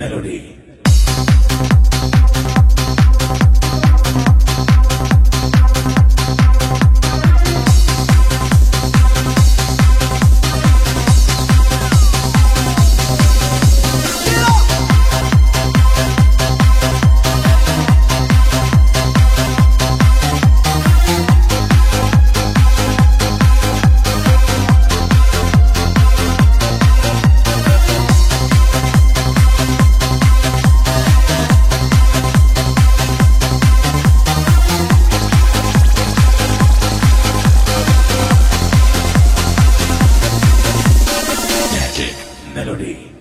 melody. Melody.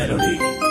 melody.